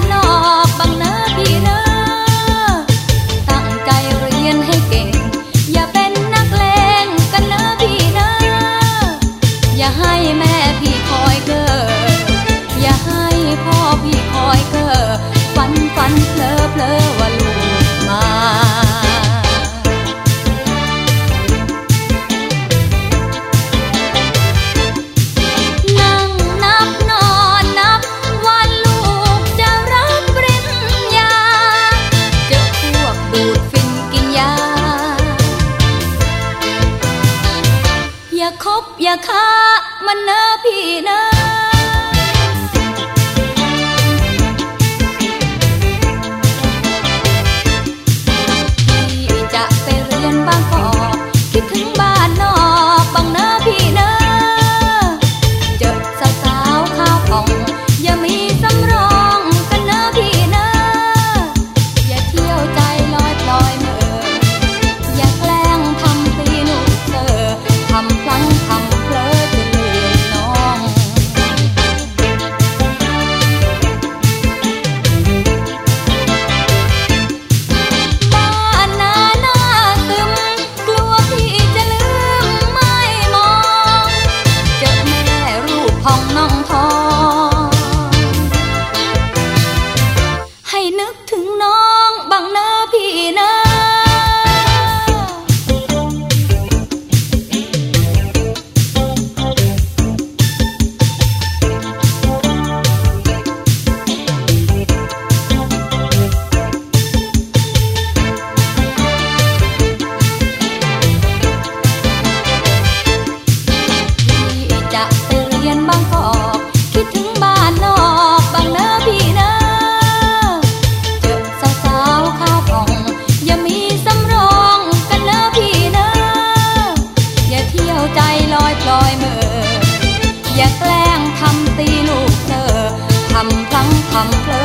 の คบอย่าฆ่ามันนะพี่นะ on the floor.